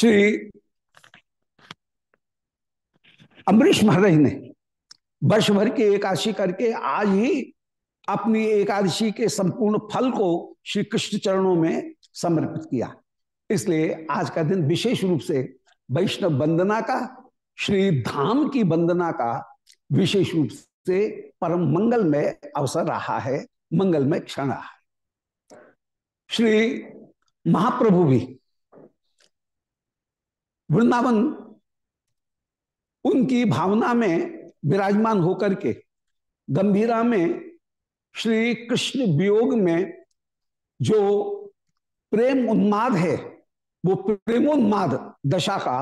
श्री अम्बरीश महाराज ने वर्ष भर की एकादशी करके आज ही अपनी एकादशी के संपूर्ण फल को श्री कृष्ण चरणों में समर्पित किया। इसलिए आज का दिन विशेष रूप से वैष्णव वंदना का, श्री धाम की वंदना का विशेष रूप से परम मंगल में अवसर रहा है मंगल में क्षण रहा है। श्री महाप्रभु भी वृंदावन उनकी भावना में विराजमान होकर के गंभीरा में श्री कृष्ण वियोग में जो प्रेम उन्माद है, वो प्रेमोन्माद दशा का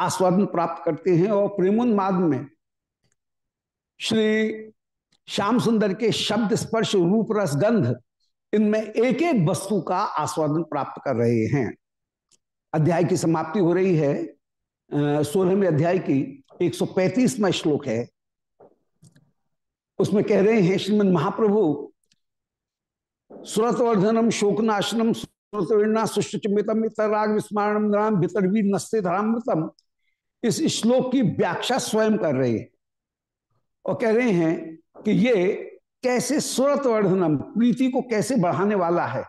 आस्वादन प्राप्त करते हैं और प्रेमोन्माद में श्री श्याम सुंदर के शब्द स्पर्श रूप रस गंध इनमें एक एक वस्तु का आस्वादन प्राप्त कर रहे हैं। अध्याय की समाप्ति हो रही है सोलहवें अध्याय की 135वां श्लोक है। उसमें कह रहे हैं, श्रीमद महाप्रभु, सुरतवर्धनम शोकनाशनम सुरतवीणा विस्मरणम राम भीतर भी नस्ते धरामृतम इस श्लोक की व्याख्या स्वयं कर रहे हैं और कह रहे हैं कि ये कैसे सुरतवर्धनम, प्रीति को कैसे बढ़ाने वाला है।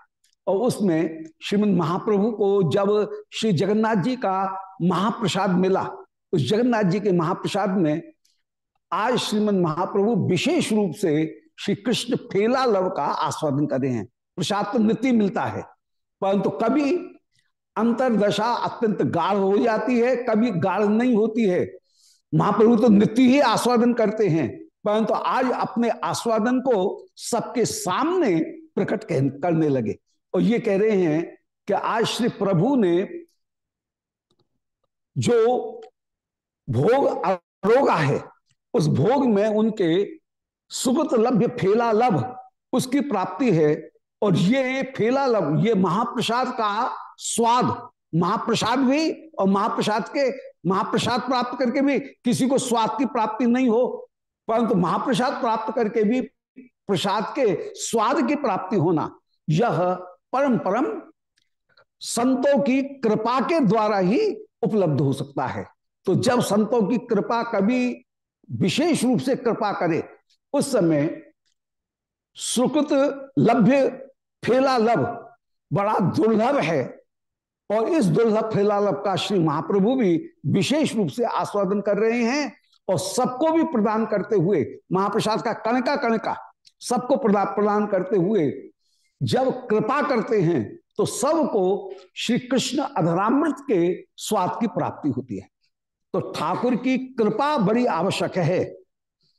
और उसमें श्रीमद महाप्रभु को जब श्री जगन्नाथ जी का महाप्रसाद मिला, उस जगन्नाथ जी के महाप्रसाद में आज श्रीमद महाप्रभु विशेष रूप से श्री कृष्ण फेला लव का आस्वादन कर रहे हैं। प्रसाद तो नित्य मिलता है, परंतु तो कभी अंतरदशा अत्यंत गाढ़ हो जाती है, कभी गाढ़ नहीं होती है। महाप्रभु तो नित्य ही आस्वादन करते हैं, परंतु तो आज अपने आस्वादन को सबके सामने प्रकट करने लगे। और ये कह रहे हैं कि आज श्री प्रभु ने जो भोग अरोगा है, उस भोग में उनके सुगत लभ्य, फेला लभ उसकी प्राप्ति है। और ये फेला लभ, ये महाप्रसाद का स्वाद, महाप्रसाद भी और महाप्रसाद के, महाप्रसाद प्राप्त करके भी किसी को स्वाद की प्राप्ति नहीं हो, परंतु महाप्रसाद प्राप्त करके भी प्रसाद के स्वाद की प्राप्ति होना, यह परम परम संतों की कृपा के द्वारा ही उपलब्ध हो सकता है। तो जब संतों की कृपा कभी विशेष रूप से कृपा करे, उस समय सुकृत लभ्य फेला लभ बड़ा दुर्लभ है और इस दुर्लभ फेला लभ का श्री महाप्रभु भी विशेष रूप से आस्वादन कर रहे हैं और सबको भी प्रदान करते हुए, महाप्रसाद का कणका कणका सबको प्रदान करते हुए जब कृपा करते हैं तो सबको श्री कृष्ण अधरामृत के स्वाद की प्राप्ति होती है। तो ठाकुर की कृपा बड़ी आवश्यक है,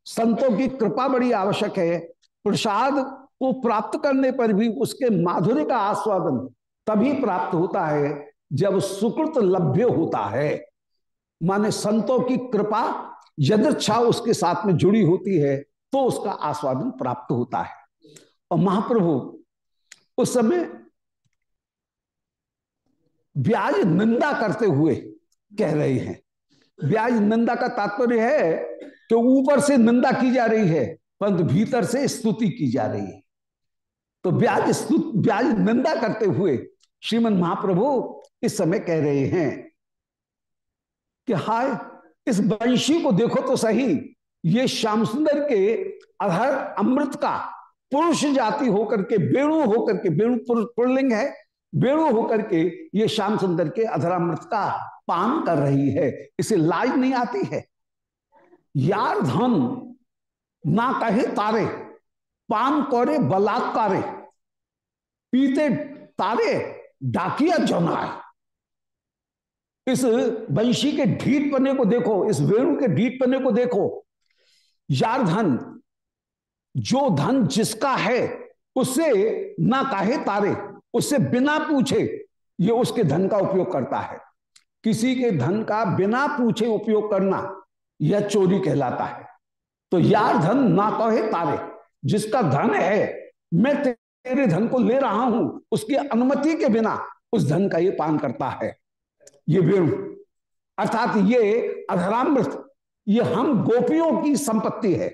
संतों की कृपा बड़ी आवश्यक है, प्रसाद को प्राप्त करने पर भी उसके माधुर्य का आस्वादन तभी प्राप्त होता है, जब सुकृत लभ्य होता है। माने संतों की कृपा यदृच्छा उसके साथ में जुड़ी होती है तो उसका आस्वादन प्राप्त होता है। और महाप्रभु उस समय ब्याज निंदा करते हुए कह रहे हैं। ब्याज निंदा का तात्पर्य है कि ऊपर से निंदा की जा रही है, परंतु भीतर से स्तुति की जा रही है। तो ब्याज स्तुत ब्याज निंदा करते हुए श्रीमद महाप्रभु इस समय कह रहे हैं कि हाय, इस वंशी को देखो तो सही, ये श्याम सुंदर के अधर अमृत का पुरुष जाति होकर के वेणु होकर के वेणु पुरलिंग है वेणु होकर के ये श्याम सुंदर के अधरामृत का पान कर रही है, इसे लाज नहीं आती है। यार धन, ना कहे तारे, पान करे बलात्कारे पीते तारे, डाकिया जनाए इस वंशी के ढीठ पने को देखो, इस वेणु के ढीठ पने को देखो। यार धन जो धन जिसका है उससे ना काहे तारे उससे बिना पूछे ये उसके धन का उपयोग करता है। किसी के धन का बिना पूछे उपयोग करना यह चोरी कहलाता है। तो यार धन ना कहे तारे, जिसका धन है, मैं तेरे धन को ले रहा हूँ, उसकी अनुमति के बिना उस धन का ये पान करता है। ये वेणु अर्थात ये अधरामृत, ये हम गोपियों की संपत्ति है।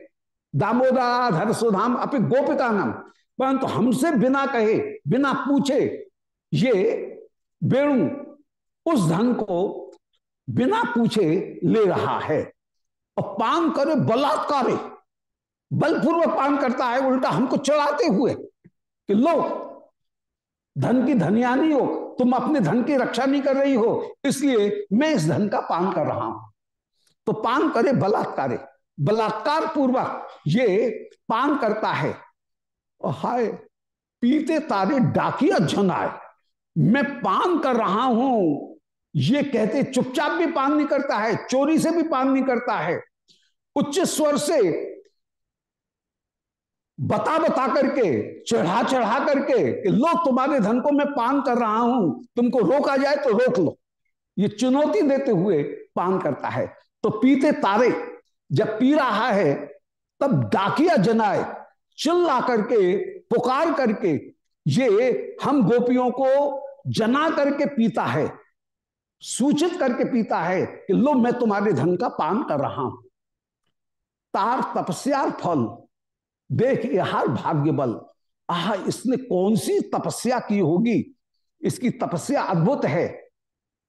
दामोदराधर सुधाम अपने गोपिता नाम परंतु हमसे बिना कहे, बिना पूछे, ये वेणु उस धन को बिना पूछे ले रहा है। और पान करे बलात्कार बलपूर्वक पान करता है, उल्टा हमको चढ़ाते हुए कि, लो, धन की धनियानी हो, तुम अपने धन की रक्षा नहीं कर रही हो, इसलिए मैं इस धन का पान कर रहा हूँ। तो पान करे बलात्कार बलात्कार पूर्वक ये पान करता है। और हाय, पीते तारे डाकिया झनाए मैं पान कर रहा हूँ। ये कहते चुपचाप भी पान नहीं करता है, चोरी से भी पान नहीं करता है। उच्च स्वर से बता बता करके, चढ़ा चढ़ा करके कि लो, तुम्हारे धन को मैं पान कर रहा हूँ। तुमको रोका जाए तो रोक लो। ये चुनौती देते हुए पान करता है। तो पीते तारे जब पी रहा है, तब डाकिया जनाए चिल्ला करके पुकार करके, ये हम गोपियों को जना करके पीता है, सूचित करके पीता है कि लो, मैं तुम्हारे धन का पान कर रहा हूँ। तार तपस्या फल, देख यहार भाग्य बल आह, इसने कौन सी तपस्या की होगी? इसकी तपस्या अद्भुत है।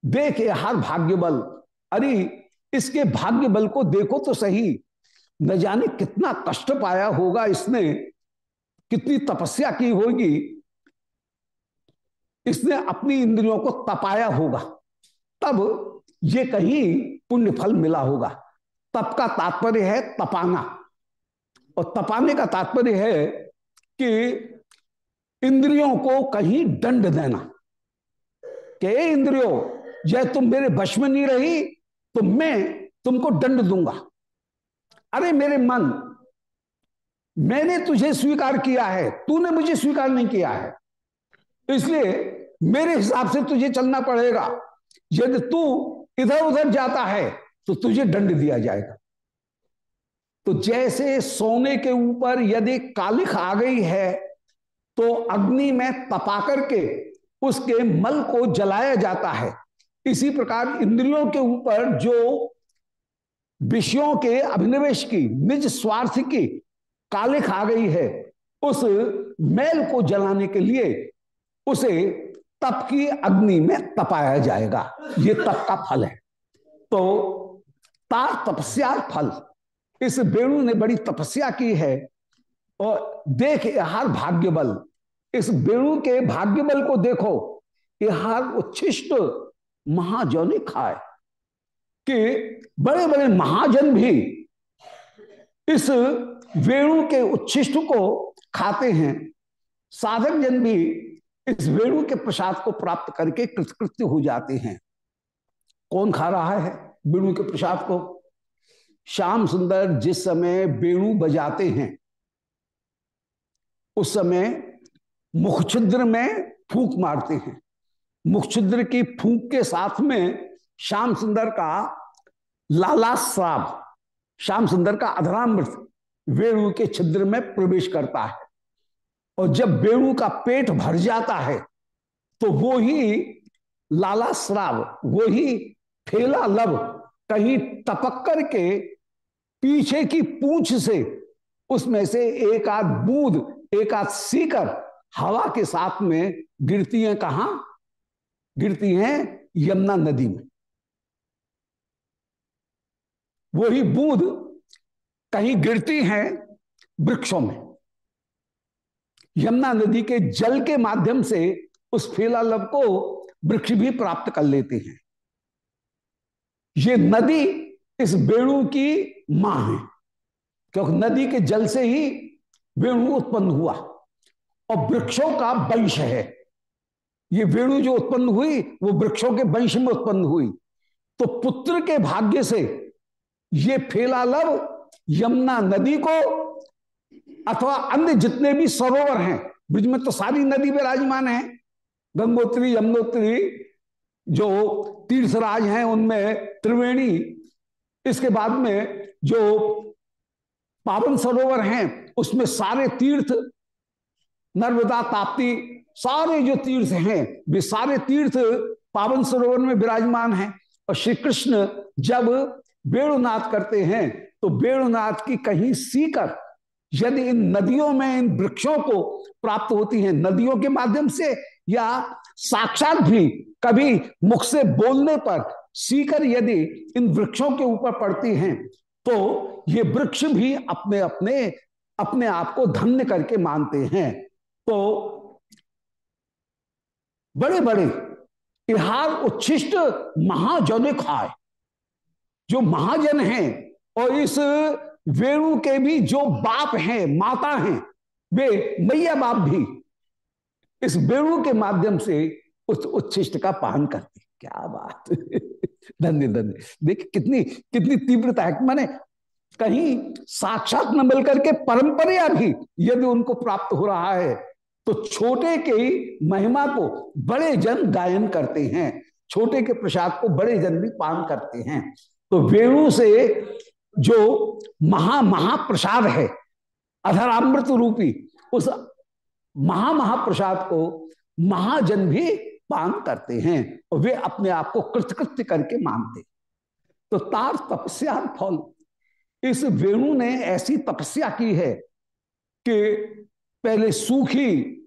देख यहार भाग्य बल अरे इसके भाग्य बल को देखो तो सही। न जाने कितना कष्ट पाया होगा इसने, कितनी तपस्या की होगी। इसने अपनी इंद्रियों को तपाया होगा, तब ये कहीं पुण्य फल मिला होगा। तप का तात्पर्य है तपाना, और तपाने का तात्पर्य है कि इंद्रियों को कहीं दंड देना। कि इंद्रियों, जय तुम मेरे वश में नहीं रही तो मैं तुमको दंड दूँगा। अरे मेरे मन, मैंने तुझे स्वीकार किया है, तूने मुझे स्वीकार नहीं किया है। इसलिए मेरे हिसाब से तुझे चलना पड़ेगा। यदि तू इधर उधर जाता है तो तुझे दंड दिया जाएगा। तो जैसे सोने के ऊपर यदि कालिख आ गई है तो अग्नि में तपा करके उसके मल को जलाया जाता है। इसी प्रकार इंद्रियों के ऊपर जो विषयों के अभिनिवेश की, निज स्वार्थ की कालिख आ गई है, उस मैल को जलाने के लिए उसे तप की अग्नि में तपाया जाएगा। ये तप का फल है। तो तार तपस्या फल। इस वेणु ने बड़ी तपस्या की है और देख यहार भाग्य बल इस वेणु के भाग्य बल को देखो यहार उच्छिष्ट महाजन खाए। कि बड़े बड़े महाजन भी इस वेणु के उच्छिष्ट को खाते हैं। साधक जन भी इस वेणु के प्रसाद को प्राप्त करके कृतकृत्य हो जाते हैं। कौन खा रहा है वेणु के प्रसाद को? श्याम सुंदर जिस समय वेणु बजाते हैं, उस समय मुख छिद्र में फूक मारते हैं। मुख छिद्र की फूक के साथ में श्याम सुंदर का लाला श्राव श्याम सुंदर का अधरामृत वेणु के छिद्र में प्रवेश करता है। और जब वेणु का पेट भर जाता है तो वो ही लाला श्राव वो ही फेला लब कहीं टपक करके पीछे की पूछ से उसमें से एक आध बूंद एक आध सीकर हवा के साथ में गिरती हैं कहा? गिरती हैं यमुना नदी में। वही बूंद कहीं गिरती हैं वृक्षों में। यमुना नदी के जल के माध्यम से उस फेला लब को वृक्ष भी प्राप्त कर लेते हैं। ये नदी इस वेणु की माँ है, क्योंकि नदी के जल से ही वेणु उत्पन्न हुआ और वृक्षों का वंश है। ये वेणु जो उत्पन्न हुई, वो वृक्षों के वंश में उत्पन्न हुई। तो पुत्र के भाग्य से ये फेला लव यमुना नदी को, अथवा अन्य जितने भी सरोवर हैं, ब्रिज में तो सारी नदी विराजमान है। गंगोत्री, यमुनोत्री, जो तीर्थराज हैं उनमें त्रिवेणी, इसके बाद में जो पावन सरोवर हैं, उसमें सारे तीर्थ, नर्मदा, ताप्ती सारे जो तीर्थ हैं, वे सारे तीर्थ पावन सरोवर में विराजमान हैं। और श्री कृष्ण जब वेणुनाथ करते हैं तो वेणुनाथ की कहीं सीकर, यदि इन नदियों में इन वृक्षों को प्राप्त होती हैं, नदियों के माध्यम से, या साक्षात भी कभी मुख से बोलने पर सीकर यदि इन वृक्षों के ऊपर पड़ती हैं तो ये वृक्ष भी अपने अपने अपने आप को धन्य करके मानते हैं। तो बड़े बड़े इहार उच्छिष्ट महाजन खाए जो महाजन हैं और इस वेणु के भी जो बाप हैं, माता हैं, वे मैया बाप भी इस वेणु के माध्यम से उस उच्छिष्ट का पान करती क्या बात! धन्य धन्य। देख कितनी कितनी तीव्रता है। माने कहीं साक्षात न मिल करके परंपरा भी यदि उनको प्राप्त हो रहा है तो छोटे के महिमा को बड़े जन गायन करते हैं। छोटे के प्रसाद को बड़े जन भी पान करते हैं। तो वेणु से जो महा महाप्रसाद है, अधरामृत रूपी, उस महा महाप्रसाद को महाजन भी पान करते हैं और वे अपने आप को कृतकृत्य करके मानते। तो तार तपस्या फल, इस वेणु ने ऐसी तपस्या की है कि पहले सूखी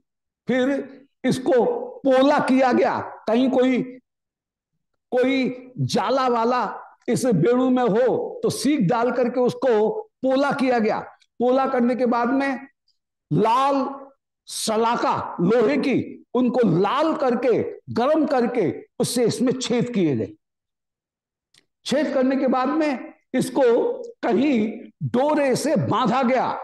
फिर इसको पोला किया गया। कहीं कोई कोई जाला वाला इस बेणु में हो तो सीख डाल करके उसको पोला किया गया। पोला करने के बाद में लाल सलाका, लोहे की, उनको लाल करके, गर्म करके उससे इसमें छेद किए गए। छेद करने के बाद में इसको कहीं डोरे से बांधा गया।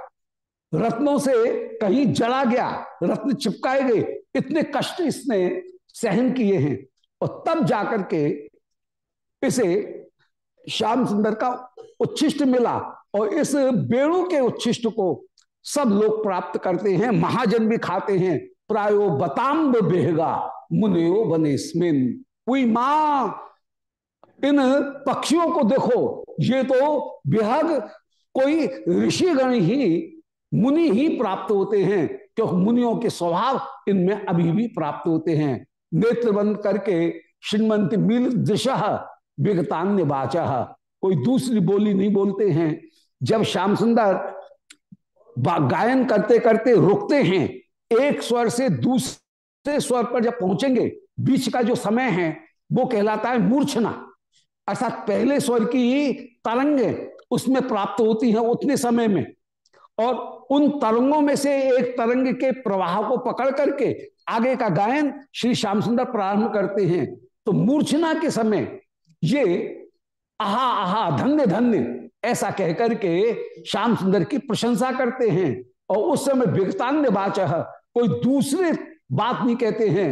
रत्नों से कहीं जला गया, रत्न चिपकाए गए, इतने कष्ट इसने सहन किए हैं। और तब जाकर के इसे श्याम सुंदर का उच्छिष्ट मिला और इस बेणु के उच्छिष्ट को सब लोग प्राप्त करते हैं, महाजन भी खाते हैं। प्रायो बताम्ब बेहगा मुनियो बने स्मिन। माँ, इन पक्षियों को देखो, ये तो बेहद कोई ऋषिगण ही मुनि ही प्राप्त होते हैं क्योंकि मुनियों के स्वभाव इनमें अभी भी प्राप्त होते हैं। नेत्र बंद करके श्रीमंत मिल दिशा विगतान्य बाचा कोई दूसरी बोली नहीं बोलते हैं। जब श्याम सुंदर गायन करते करते रुकते हैं, एक स्वर से दूसरे स्वर पर जब पहुँचेंगे, बीच का जो समय है, वो कहलाता है मूर्छना। अर्थात पहले स्वर की तरंगे उसमें प्राप्त होती हैं उतने समय में। और उन तरंगों में से एक तरंग के प्रवाह को पकड़ करके आगे का गायन श्री श्याम सुंदर प्रारंभ करते हैं। तो मूर्छना के समय ये आहा आहा धन्य धन्य ऐसा कहकर के श्याम सुंदर की प्रशंसा करते हैं और उस समय विगतान्य बाच कोई दूसरे बात नहीं कहते हैं।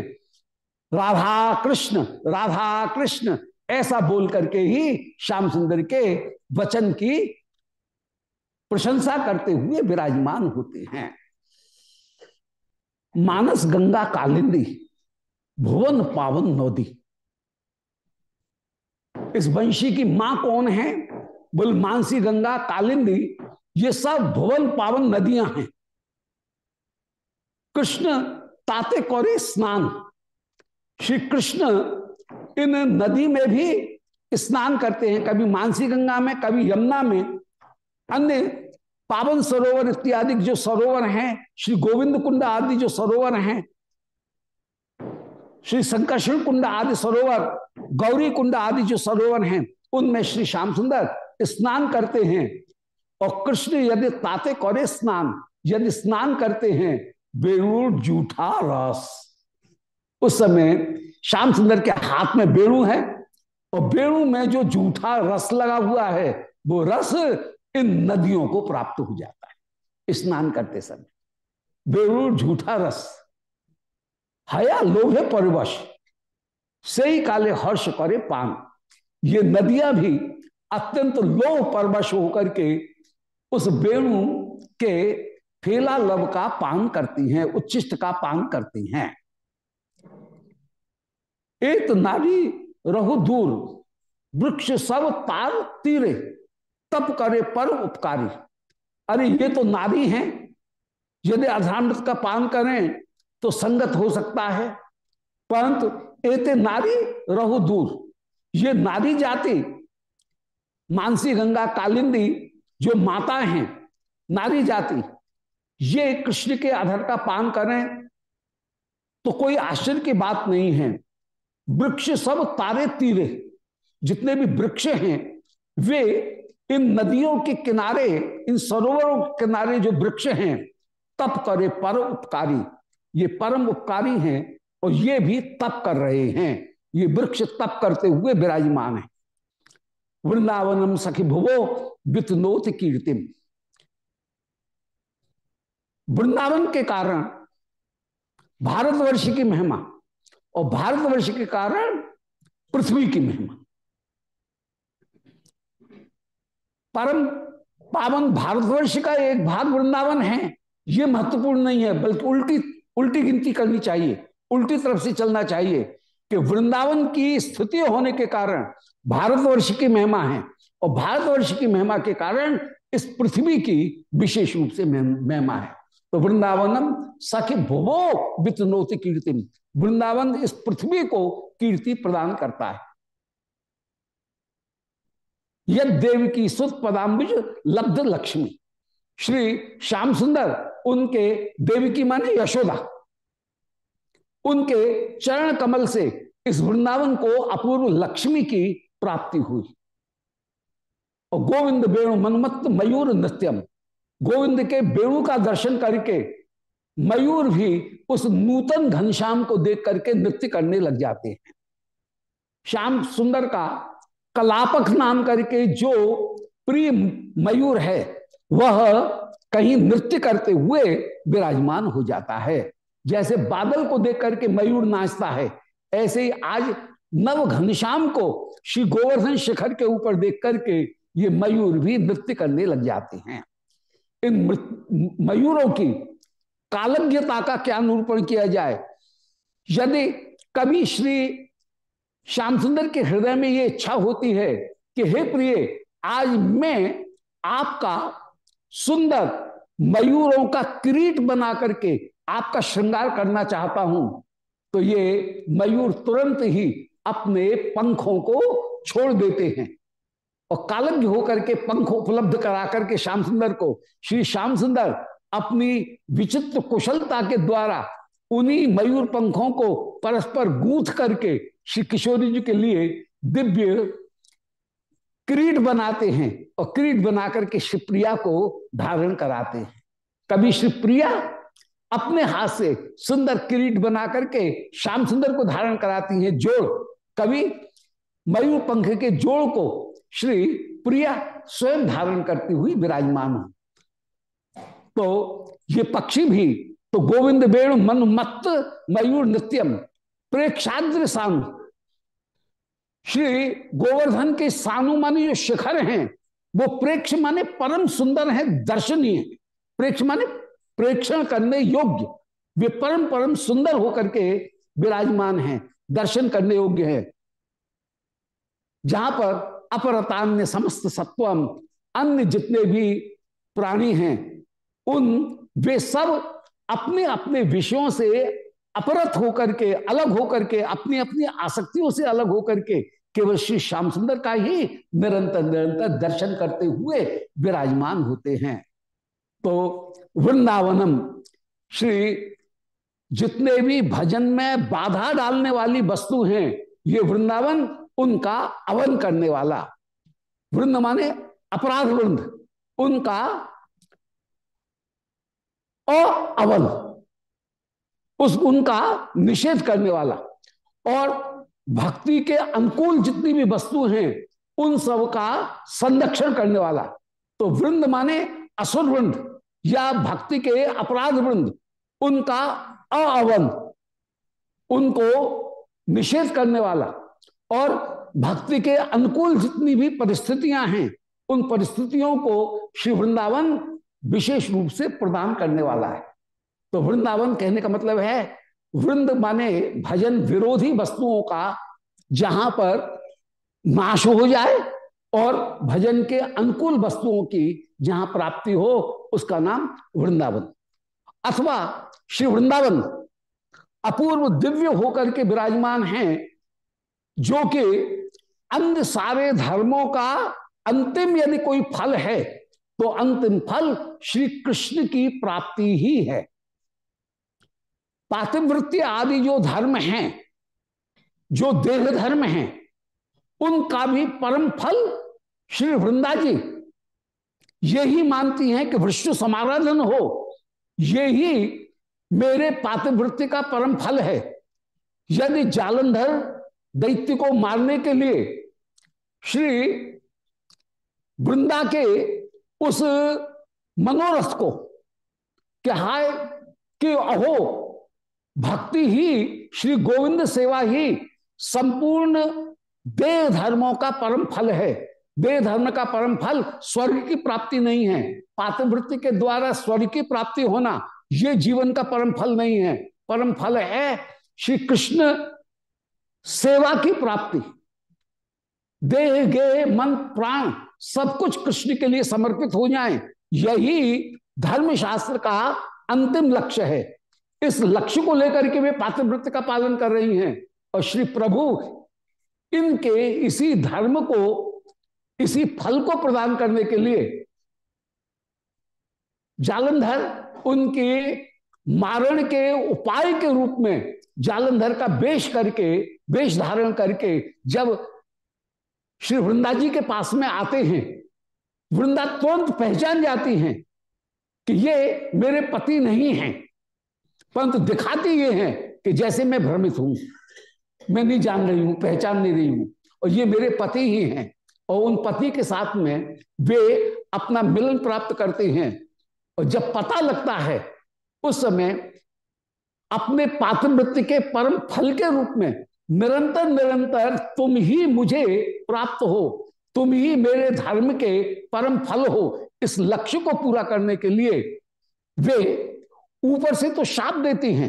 राधा कृष्ण राधा कृष्ण ऐसा बोल करके ही श्याम सुंदर के वचन की प्रशंसा करते हुए विराजमान होते हैं। मानस गंगा कालिंदी, भुवन पावन नदी। इस वंशी की माँ कौन है? बोल, मानसी गंगा कालिंदी, ये सब भुवन पावन नदियाँ हैं। कृष्ण ताते कौरे स्नान। श्री कृष्ण इन नदी में भी स्नान करते हैं, कभी मानसी गंगा में, कभी यमुना में। अन्य पावन सरोवर इत्यादि जो सरोवर हैं, श्री गोविंद कुंड आदि जो सरोवर हैं, श्री संकर्षण कुंड आदि सरोवर, गौरी कुंड आदि जो सरोवर हैं, उनमें श्री श्याम सुंदर स्नान करते हैं। और कृष्ण यदि ताते करे स्नान, यदि स्नान करते हैं बेणु जूठा रस। उस समय श्याम सुंदर के हाथ में बेणु है, और बेणु में जो जूठा रस लगा हुआ है, वो रस इन नदियों को प्राप्त हो जाता है। स्नान करते समय। बेणु झूठा रस। हया लोभे परिवश। से ही काले हर्ष करे पान। ये नदियाँ भी अत्यंत लोभ परवश होकर के उस बेणु के फेला लव का पान करती हैं उच्चिष्ट का पान करती हैं। एक नारी रहु दूर। वृक्ष सब तार तीरे। तप करे, पर उपकारी। अरे, ये तो नारी हैं। यदि अधामृत का पान करें तो संगत हो सकता है। परंतु एते नारी रहो दूर। ये नारी जाति, मानसी गंगा कालिंदी, जो माता हैं, नारी जाति, ये कृष्ण के आधार का पान करें तो कोई आश्चर्य की बात नहीं है। वृक्ष सब तारे तीरे, जितने भी वृक्ष हैं, वे इन नदियों के किनारे, इन सरोवरों के किनारे जो वृक्ष हैं, तप करे पर उपकारी। ये परम उपकारी हैं और ये भी तप कर रहे हैं। ये वृक्ष तप करते हुए विराजमान है। वृंदावनम सखी भुवो वितनोत कीर्तिम। वृंदावन के कारण भारतवर्ष की महिमा और भारतवर्ष के कारण पृथ्वी की महिमा। परम पावन भारतवर्ष का एक भाग वृंदावन है, ये महत्वपूर्ण नहीं है, बल्कि उल्टी उल्टी गिनती करनी चाहिए, उल्टी तरफ़ से चलना चाहिए कि वृंदावन की स्थिति होने के कारण भारतवर्ष की महिमा है और भारतवर्ष की महिमा के कारण इस पृथ्वी की विशेष रूप से महिमा है। तो वृंदावनम सखी भुवो वितनोति कीर्ति वृंदावन इस पृथ्वी को कीर्ति प्रदान करता है। यद देव की सुत पदाम्बुज लब्ध लक्ष्मी। श्री श्याम सुंदर, उनके देवी की माने यशोदा। उनके चरण कमल से इस वृंदावन को अपूर्व लक्ष्मी की प्राप्ति हुई। और गोविंद वेणु मनमत्त मयूर नृत्यम। गोविंद के वेणु का दर्शन करके मयूर भी उस नूतन घनश्याम को देख करके नृत्य करने लग जाते हैं। श्याम सुंदर का कलापक नाम करके जो प्रिय मयूर है, वह कहीं नृत्य करते हुए विराजमान हो जाता है। जैसे बादल को देख करके मयूर नाचता है, ऐसे ही आज नव घनश्याम को श्री गोवर्धन शिखर के ऊपर देख करके ये मयूर भी नृत्य करने लग जाते हैं। इन मयूरों की कालज्ञता का क्या निरूपण किया जाए? यदि कभी श्री श्याम सुंदर के हृदय में ये इच्छा होती है कि, हे प्रिय, आज मैं आपका सुंदर मयूरों का किरीट बना करके आपका श्रृंगार करना चाहता हूँ। तो ये मयूर तुरंत ही अपने पंखों को छोड़ देते हैं और कालज्ञ होकर के पंख उपलब्ध करा करके श्याम सुंदर को, श्री श्याम सुंदर अपनी विचित्र कुशलता के द्वारा उन्हीं मयूर पंखों को परस्पर गूंथ करके श्री किशोरी जी के लिए दिव्य क्रीट बनाते हैं और क्रीट बना करके शिवप्रिया को धारण कराते हैं। कभी शिवप्रिया अपने हाथ से सुंदर किरीट बना करके श्याम सुंदर को धारण कराती हैं जोड़। कभी मयूर पंख के जोड़ को श्री प्रिया स्वयं धारण करती हुई विराजमान हो। तो ये पक्षी भी तो गोविंद वेणु मन मत मयूर नृत्यम प्रेक्षाद्र सानु श्री गोवर्धन के सानु माने जो शिखर हैं, वो प्रेक्ष माने परम सुंदर है, दर्शनीय। प्रेक्ष माने प्रेक्षण करने योग्य। वे परम परम सुंदर होकर के विराजमान हैं, दर्शन करने योग्य है। जहाँ पर अपरतान्य समस्त सत्वम, अन्य जितने भी प्राणी हैं, उन, वे सब अपने अपने विषयों से अपरत होकर के, अलग होकर के अपनी अपनी आसक्तियों से अलग होकर के केवल श्री श्याम सुंदर का ही निरंतर निरंतर दर्शन करते हुए विराजमान होते हैं। तो वृंदावनम, श्री जितने भी भजन में बाधा डालने वाली वस्तु हैं, ये वृंदावन उनका अवन करने वाला। वृंद माने अपराध वृंद, उनका अवन उस उनका निषेध करने वाला। और भक्ति के अनुकूल जितनी भी वस्तु हैं, उन सब का संरक्षण करने वाला। तो वृंद माने असुर वृंद या भक्ति के अपराध वृंद, उनका अवन उनको निषेध करने वाला। और भक्ति के अनुकूल जितनी भी परिस्थितियाँ हैं, उन परिस्थितियों को श्री वृंदावन विशेष रूप से प्रदान करने वाला है। तो वृंदावन कहने का मतलब है, वृंद माने भजन विरोधी वस्तुओं का, जहाँ पर नाश हो जाए और भजन के अनुकूल वस्तुओं की जहाँ प्राप्ति हो, उसका नाम वृंदावन। अथवा श्री वृंदावन अपूर्व दिव्य होकर के विराजमान हैं, जो कि अन्य सारे धर्मों का अंतिम यदि कोई फल है तो अंतिम फल श्री कृष्ण की प्राप्ति ही है। पातिवृत्ति आदि जो धर्म हैं, जो देह धर्म हैं, उनका भी परम फल श्री वृंदा जी। यही मानती हैं कि विष्णु समाराधन हो यही मेरे पातिवृत्ति का परम फल है। यदि जालंधर दैत्य को मारने के लिए श्री वृंदा के उस मनोरथ को, कि हाय, कि अहो भक्ति ही, श्री गोविंद सेवा ही संपूर्ण देह धर्मों का परम फल है। देह धर्म का परम फल स्वर्ग की प्राप्ति नहीं है। पात्रवृत्ति के द्वारा स्वर्ग की प्राप्ति होना यह जीवन का परम फल नहीं है। परम फल है श्री कृष्ण सेवा की प्राप्ति। देह गे मन, प्राण सब कुछ कृष्ण के लिए समर्पित हो जाए। यही धर्मशास्त्र का अंतिम लक्ष्य है। इस लक्ष्य को लेकर के वे पात्रवृत्त का पालन कर रही हैं। और श्री प्रभु इनके इसी धर्म को, इसी फल को प्रदान करने के लिए जालंधर उनके मारण के उपाय के रूप में जालंधर का वेश करके, वेश धारण करके जब श्री वृंदा जी के पास में आते हैं वृंदा तुरंत पहचान जाती हैं कि ये मेरे पति नहीं हैं। परंतु दिखाती ये हैं कि जैसे मैं भ्रमित हूँ, मैं नहीं जान रही हूँ, पहचान नहीं रही हूँ, और ये मेरे पति ही हैं, और उन पति के साथ में वे अपना मिलन प्राप्त करते हैं। और जब पता लगता है, उस समय अपने पात्रवृत्ति के परम फल के रूप में निरंतर निरंतर तुम ही मुझे प्राप्त हो, तुम ही मेरे धर्म के परम फल हो, इस लक्ष्य को पूरा करने के लिए वे ऊपर से तो शाप देती हैं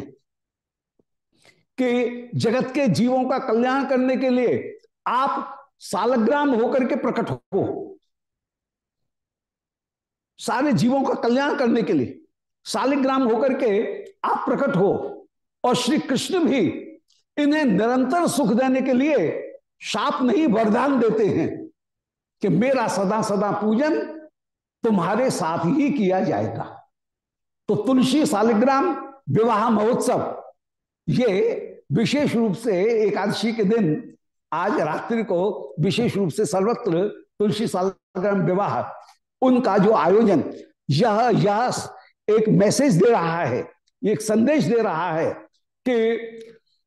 कि जगत के जीवों का कल्याण करने के लिए आप सालग्राम होकर के प्रकट हो। सारे जीवों का कल्याण करने के लिए सालिग्राम होकर के आप प्रकट हो और श्री कृष्ण भी इन्हें निरंतर सुख देने के लिए शाप नहीं, वरदान देते हैं कि मेरा सदा सदा पूजन तुम्हारे साथ ही किया जाएगा। तो तुलसी सालिग्राम विवाह महोत्सव, ये विशेष रूप से एकादशी के दिन आज रात्रि को विशेष रूप से सर्वत्र तुलसी सालग्राम विवाह, उनका जो आयोजन, यह यह एक मैसेज दे रहा है, एक संदेश दे रहा है कि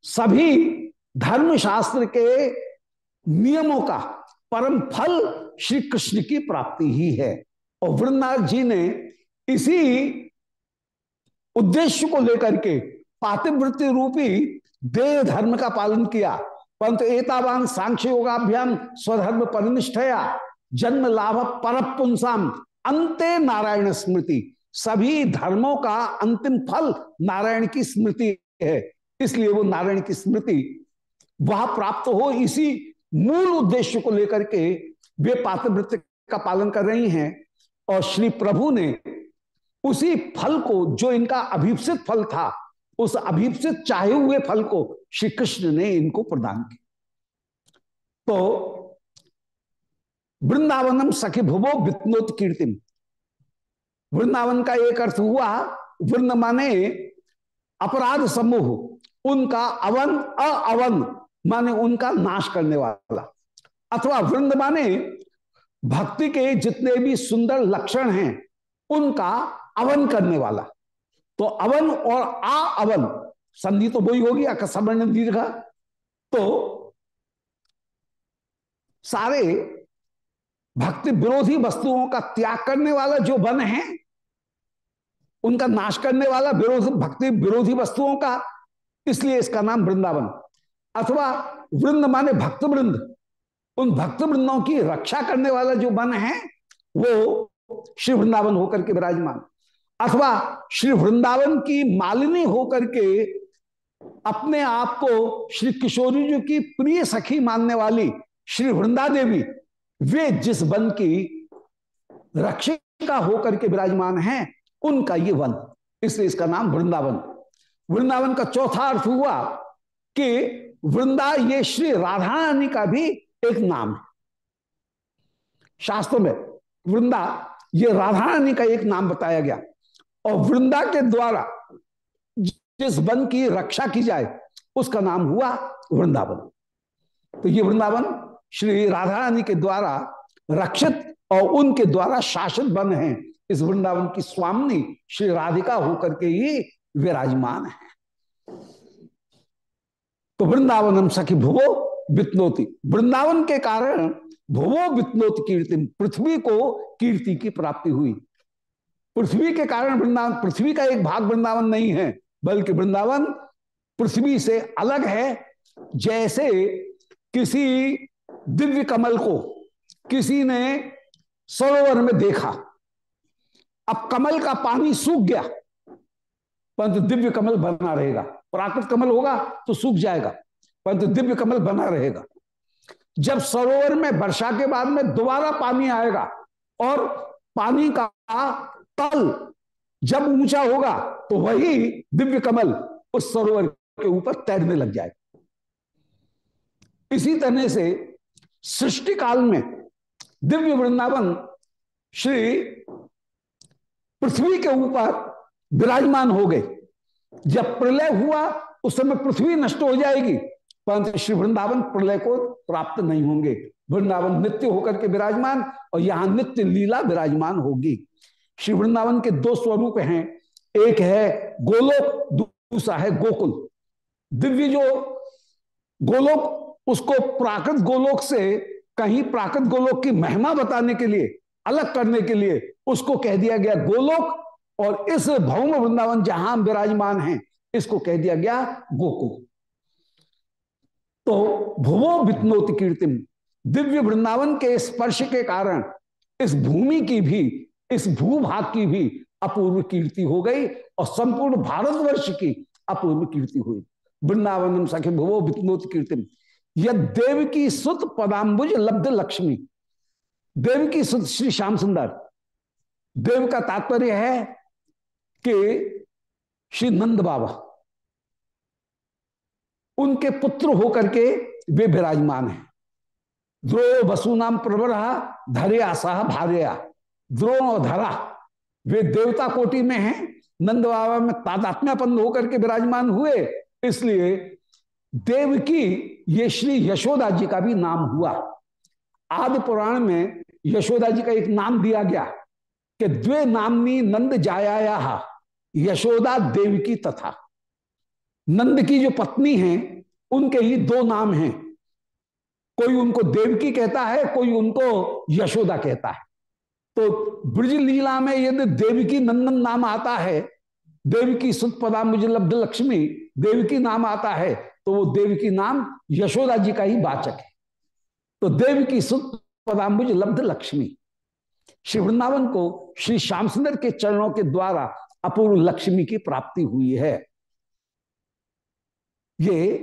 सभी धर्मशास्त्र के नियमों का परम फल श्री कृष्ण की प्राप्ति ही है। और वृंदावन जी ने इसी उद्देश्य को लेकर के पातिवृत्ति रूपी देह धर्म का पालन किया। परंतु एतावान सांख्य योगाभ्याम स्वधर्म परिनिष्ठया, जन्म लाभ पर अंते नारायण स्मृति। सभी धर्मों का अंतिम फल नारायण की स्मृति है। इसलिए वो नारायण की स्मृति वह प्राप्त हो, इसी मूल उद्देश्य को लेकर के वे पात्रवृत्ति का पालन कर रही हैं। और श्री प्रभु ने उसी फल को, जो इनका अभिप्सित फल था, उस अभिप्सित चाहे हुए फल को श्री कृष्ण ने इनको प्रदान किया। तो वृंदावनम सखी भुवो वित्नोत कीर्तिम। वृंदावन का एक अर्थ हुआ, वृंद माने अपराध समूह उनका अवन अवन माने उनका नाश करने वाला। अथवा वृंद माने भक्ति के जितने भी सुंदर लक्षण हैं, उनका अवन करने वाला। तो अवन और आ अवन, संधि तो वही होगी अकस्मरण दीर्घ तो सारे भक्ति विरोधी वस्तुओं का त्याग करने वाला जो वन है, उनका नाश करने वाला विरोध, भक्ति विरोधी वस्तुओं का, इसलिए इसका नाम वृंदावन। अथवा वृंद माने भक्त वृंद उन भक्त वृंदों की रक्षा करने वाला जो वन है, वो श्री वृंदावन होकर के विराजमान। अथवा श्री वृंदावन की मालिनी होकर के अपने आप को श्री किशोरी जी की प्रिय सखी मानने वाली श्री वृंदा देवी, वे जिस वन की रक्षिका होकर के विराजमान हैं, उनका ये वन। इसलिए इसका नाम वृंदावन। वृंदावन का चौथा अर्थ हुआ कि वृंदा ये श्री राधा रानी का भी एक नाम है। शास्त्रों में वृंदा ये राधा रानी का एक नाम बताया गया। और वृंदा के द्वारा जिस वन की रक्षा की जाए, उसका नाम हुआ वृंदावन। तो ये वृंदावन श्री राधा रानी के द्वारा रक्षित और उनके द्वारा शासित बन है। इस वृंदावन की स्वामी श्री राधिका होकर के ही विराजमान है। तो वृंदावनम सखी भुवो वित्नोती वृंदावन के कारण भुवो वित्नोत कीर्ति पृथ्वी को कीर्ति की प्राप्ति हुई। पृथ्वी के कारण वृंदावन पृथ्वी का एक भाग वृंदावन नहीं है, बल्कि वृंदावन पृथ्वी से अलग है, जैसे किसी दिव्य कमल को किसी ने सरोवर में देखा। अब कमल का पानी सूख गया, परंतु दिव्य कमल बना रहेगा। प्राकृत कमल होगा तो सूख जाएगा, परंतु दिव्य कमल बना रहेगा। जब सरोवर में, वर्षा के बाद में दोबारा पानी आएगा और पानी का तल जब ऊँचा होगा तो वही दिव्य कमल उस सरोवर के ऊपर तैरने लग जाएगा। इसी तरह से सृष्टि काल में दिव्य वृंदावन श्री पृथ्वी के ऊपर विराजमान हो गए। जब प्रलय हुआ, उस समय पृथ्वी नष्ट हो जाएगी, परंतु श्री वृंदावन प्रलय को प्राप्त नहीं होंगे। वृंदावन नित्य होकर के विराजमान और यहाँ नित्य लीला विराजमान होगी। श्री वृंदावन के दो स्वरूप हैं। एक है गोलोक, दूसरा है गोकुल। दिव्य जो गोलोक, उसको प्राकृत गोलोक से कहीं प्राकृत गोलोक की महिमा बताने के लिए, अलग करने के लिए उसको कह दिया गया गोलोक और इस भौम वृंदावन जहाँ विराजमान है, इसको कह दिया गया गोकुल। तो भुवो वित्नोत कीर्तिम। दिव्य वृंदावन के स्पर्श के कारण इस भूमि की भी इस भूभाग की भी अपूर्व कीर्ति हो गई और संपूर्ण भारतवर्ष की अपूर्व कीर्ति हुई। वृंदावन सखे भुवो वित्नोत कीर्तिम। देव की सुत पदाम्बुज लब्ध लक्ष्मी। देव की सुत श्री श्याम सुंदर। देव का तात्पर्य है कि श्री नंद बाबा, उनके पुत्र होकर के वे विराजमान हैं। द्रोह वसु नाम प्रवर धरिया सह भार्या द्रोण और धरा, वे देवता कोटि में हैं। नंद बाबा में तादात्म्यपन्न होकर के विराजमान हुए। इसलिए देव की ये श्री यशोदा जी का भी नाम हुआ। आदि पुराण में यशोदा जी का एक नाम दिया गया कि द्वे नामनी नंद जाया यशोदा देव की तथा। नंद की जो पत्नी है, उनके ही दो नाम हैं। कोई उनको देवकी कहता है, कोई उनको यशोदा कहता है। तो ब्रज लीला में यदि देवकी नंदन नाम आता है, देवकी सुतपदा मुझे लब्ध लक्ष्मी, देवकी नाम आता है तो वो देवकी नाम यशोदा जी का ही वाचक है। तो देवकी सुतपदाम्बुज लब्ध लक्ष्मी। श्री वृंदावन को श्री श्याम सुंदर के चरणों के द्वारा अपूर्व लक्ष्मी की प्राप्ति हुई है। ये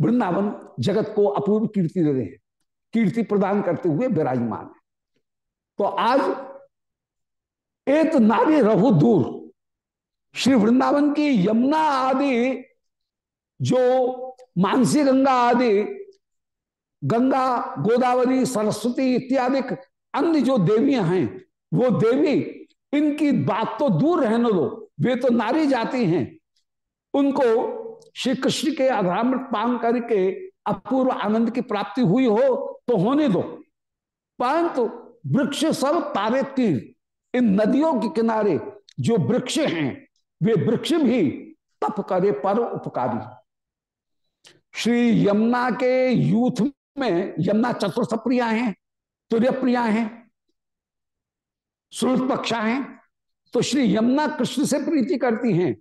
वृंदावन जगत को अपूर्व कीर्ति दे रहे हैं। कीर्ति प्रदान करते हुए विराजमान है। तो आज एक नारी रघु दूर। श्री वृंदावन की यमुना आदि, जो मानसी गंगा आदि, गंगा, गोदावरी, सरस्वती इत्यादि अन्य जो देवियाँ हैं, वो देवी, इनकी बात तो दूर रहने दो वे तो नारी जाती हैं। उनको श्री कृष्ण के अधरामृत पान करके अपूर्व आनंद की प्राप्ति हुई हो तो होने दो। परंतु वृक्ष सब तारे तीर इन नदियों के किनारे जो वृक्ष हैं, वे वृक्ष भी तप करे पर उपकारी। श्री यमुना के यूथ में, यमुना चतुर्थ प्रिया हैं तुर्य प्रिया है, सुरत पक्षा हैं तो श्री यमुना कृष्ण से प्रीति करती हैं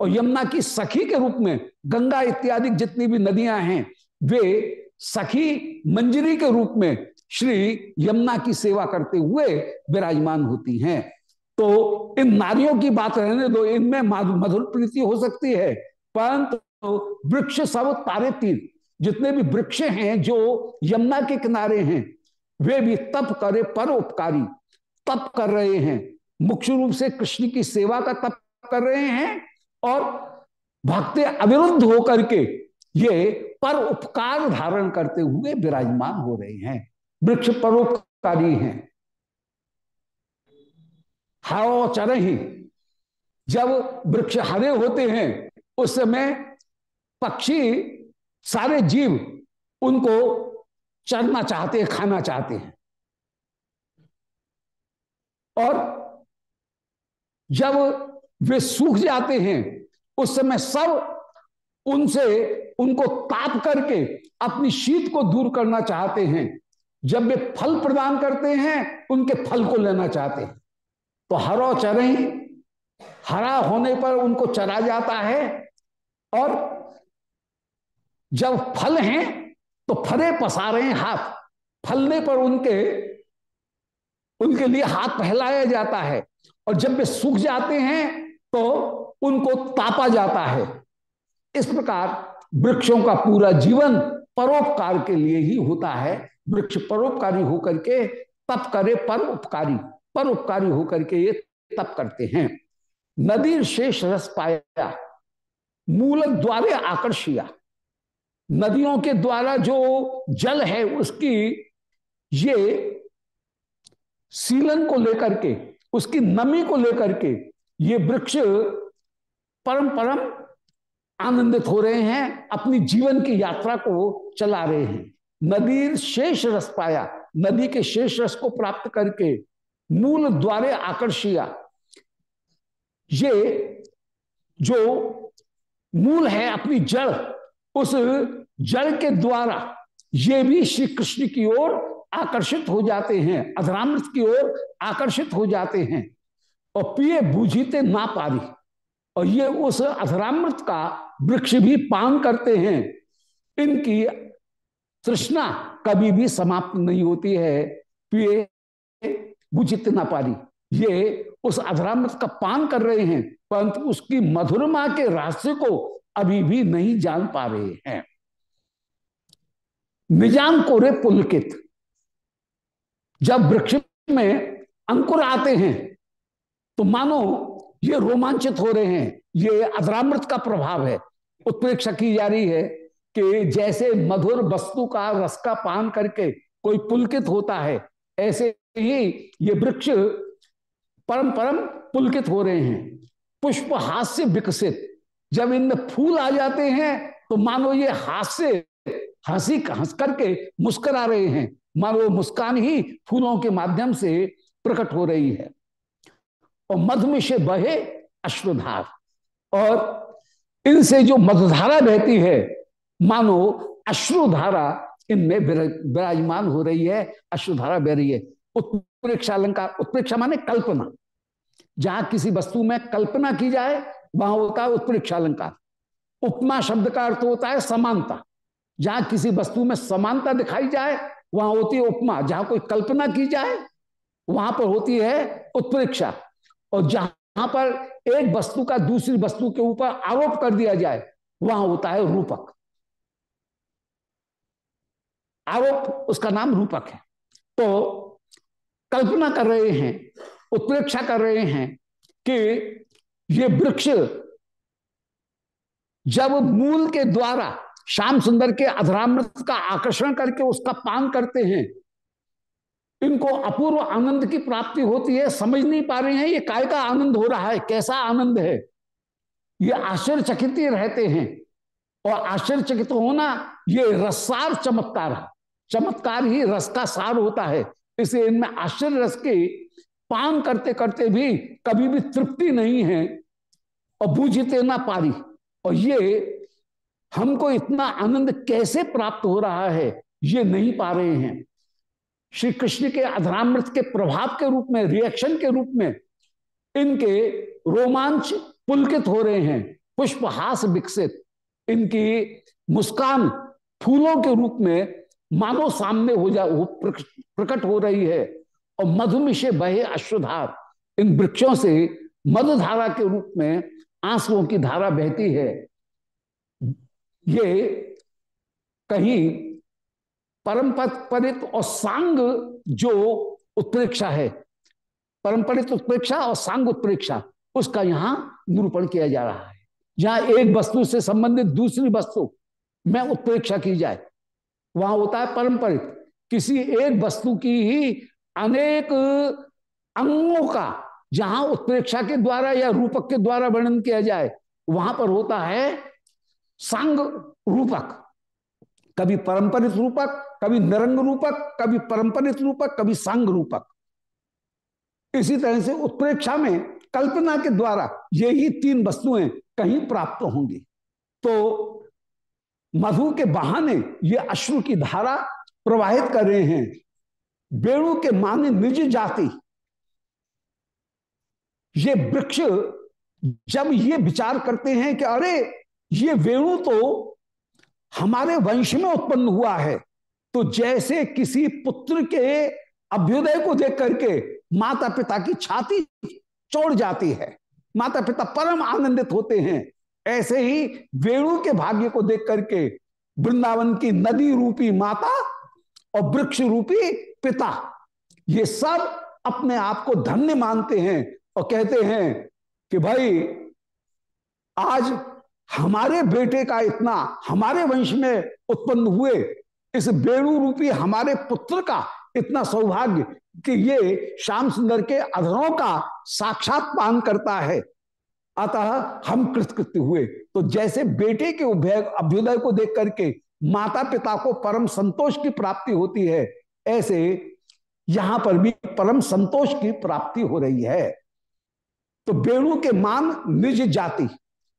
और यमुना की सखी के रूप में गंगा इत्यादि जितनी भी नदियाँ हैं, वे सखी मंजरी के रूप में श्री यमुना की सेवा करते हुए विराजमान होती हैं। तो इन नारियों की बात रहने दो, इनमें मधुर प्रीति हो सकती है। परंतु वृक्ष सब तारे तीर जितने भी वृक्ष हैं, जो यमुना के किनारे हैं, वे भी तप करे पर उपकारी तप कर रहे हैं। मुख्य रूप से कृष्ण की सेवा का तप कर रहे हैं और भक्ति अविरुद्ध होकर के ये पर उपकार धारण करते हुए विराजमान हो रहे हैं। वृक्ष परोपकारी हैं। हाओ चरही जब वृक्ष हरे होते हैं, उस समय पक्षी, सारे जीव उनको चरना चाहते हैं, खाना चाहते हैं। और जब वे सूख जाते हैं, उस समय सब उनसे, उनको ताप करके अपनी शीत को दूर करना चाहते हैं। जब वे फल प्रदान करते हैं, उनके फल को लेना चाहते हैं। तो हरो चरे हरा होने पर उनको चरा जाता है और जब फल हैं तो फले पसारे हाथ। फलने पर उनके उनके लिए हाथ फैलाया जाता है और जब वे सूख जाते हैं तो उनको तापा जाता है। इस प्रकार वृक्षों का पूरा जीवन परोपकार के लिए ही होता है। वृक्ष परोपकारी होकर के तप करे, पर उपकारी परोपकारी होकर के ये तप करते हैं। नदी शेष रस पाया मूल द्वारे आकर्षिया। नदियों के द्वारा जो जल है उसकी, ये सीलन को लेकर के, उसकी नमी को लेकर के ये वृक्ष परम परम आनंदित हो रहे हैं, अपनी जीवन की यात्रा को चला रहे हैं। नदी शेष रस पाया नदी के शेष रस को प्राप्त करके मूल द्वारे आकर्षिया। ये जो मूल है अपनी जड़, उस जड़ के द्वारा ये भी श्री कृष्ण की ओर आकर्षित हो जाते हैं, अधरामृत की ओर आकर्षित हो जाते हैं। और पिए बूझीते ना पारी। और ये उस अधरामृत का वृक्ष भी पान करते हैं। इनकी तृष्णा कभी भी समाप्त नहीं होती है। पिए बुझित ना पारी। ये उस अधरामृत का पान कर रहे हैं, परंतु उसकी मधुरमा के रहस्य को अभी भी नहीं जान पा रहे हैं। निजान कोरे पुलकित। जब वृक्ष में अंकुर आते हैं तो मानो ये रोमांचित हो रहे हैं। ये अधरामृत का प्रभाव है। उत्प्रेक्षा की जा रही है। कि जैसे मधुर वस्तु का रस का पान करके कोई पुलकित होता है, ऐसे ही ये वृक्ष परम परम पुलकित हो रहे हैं। पुष्प हास्य विकसित। जब इनमें फूल आ जाते हैं तो मानो ये हास्य, हँसी हंस करके मुस्करा रहे हैं। मानो मुस्कान ही फूलों के माध्यम से प्रकट हो रही है। और मधुमेश से बहे अश्वधार और इनसे जो मधुधारा बहती है मानो अश्रुधारा इनमें विराजमान हो रही है, अश्रुधारा बह रही है। उत्प्रेक्षा अलंकार उत्प्रेक्षा माने कल्पना। जहाँ किसी वस्तु में कल्पना की जाए, वहाँ होता है उत्प्रेक्षा अलंकार उपमा शब्द का अर्थ होता है समानता। जहाँ किसी वस्तु में समानता दिखाई जाए, वहाँ होती है उपमा। जहाँ कोई कल्पना की जाए, वहाँ पर होती है उत्प्रेक्षा। और जहाँ पर एक वस्तु का दूसरी वस्तु के ऊपर आरोप कर दिया जाए, वहाँ होता है रूपक। आरोप उसका नाम रूपक है। तो कल्पना कर रहे हैं, उत्प्रेक्षा कर रहे हैं कि ये वृक्ष जब मूल के द्वारा श्याम सुंदर के अधरामृत का आकर्षण करके उसका पान करते हैं, इनको अपूर्व आनंद की प्राप्ति होती है, समझ नहीं पा रहे हैं, ये काय का आनंद हो रहा है, कैसा आनंद है? ये आश्चर्यचकित रहते हैं और आश्चर्यचकित होना ये रसार चमत्कार है। चमत्कार ही रस का सार होता है। इसलिए इनमें आश्चर्य रस के पान करते करते भी कभी भी तृप्ति नहीं है और बूझते ना पारी। और ये हमको इतना आनंद कैसे प्राप्त हो रहा है, ये नहीं पा रहे हैं। श्री कृष्ण के अधरामृत के प्रभाव के रूप में रिएक्शन के रूप में इनके रोमांच पुलकित हो रहे हैं, पुष्पहास विकसित। इनकी मुस्कान फूलों के रूप में मानो सामने हो जा हो प्रकट हो रही है और मधुमिशे बहे अश्वधार इन वृक्षों से मधुधारा के रूप में आंसुओं की धारा बहती है। ये कहीं परंपरित और सांग जो उत्प्रेक्षा है परंपरित उत्प्रेक्षा और सांग उत्प्रेक्षा, उसका यहाँ निरूपण किया जा रहा है। जहाँ एक वस्तु से संबंधित दूसरी वस्तु में उत्प्रेक्षा की जाए वहाँ होता है परंपरित। किसी एक वस्तु की ही अनेक अंगों का, जहाँ उत्प्रेक्षा के द्वारा या रूपक के द्वारा वर्णन किया जाए, वहाँ पर होता है संग रूपक। कभी परंपरित रूपक, कभी निरंग रूपक, कभी परंपरित रूपक, कभी सांग रूपक। इसी तरह से उत्प्रेक्षा में कल्पना के द्वारा यही तीन वस्तुएँ कहीं प्राप्त होंगी। तो मधु के बहाने ये अश्रु की धारा प्रवाहित कर रहे हैं। वेणु के माने निज जाति। ये वृक्ष जब ये विचार करते हैं कि अरे, ये वेणु तो हमारे वंश में उत्पन्न हुआ है तो जैसे किसी पुत्र के अभ्युदय को देख करके माता पिता की छाती चौड़ जाती है माता पिता परम आनंदित होते हैं ऐसे ही वेणु के भाग्य को देख करके वृंदावन की नदी रूपी माता और वृक्ष रूपी पिता, ये सब अपने आप को धन्य मानते हैं और कहते हैं कि भाई, आज हमारे बेटे का इतना, हमारे वंश में उत्पन्न हुए इस वेणु रूपी हमारे पुत्र का इतना सौभाग्य कि ये श्याम सुंदर के अधरों का साक्षात पान करता है। अतः हम कृतकृत्य हुए। तो जैसे बेटे के अभ्युदय को देख करके माता पिता को परम संतोष की प्राप्ति होती है, ऐसे यहाँ पर भी परम संतोष की प्राप्ति हो रही है। तो वेणु के मान निज जाति,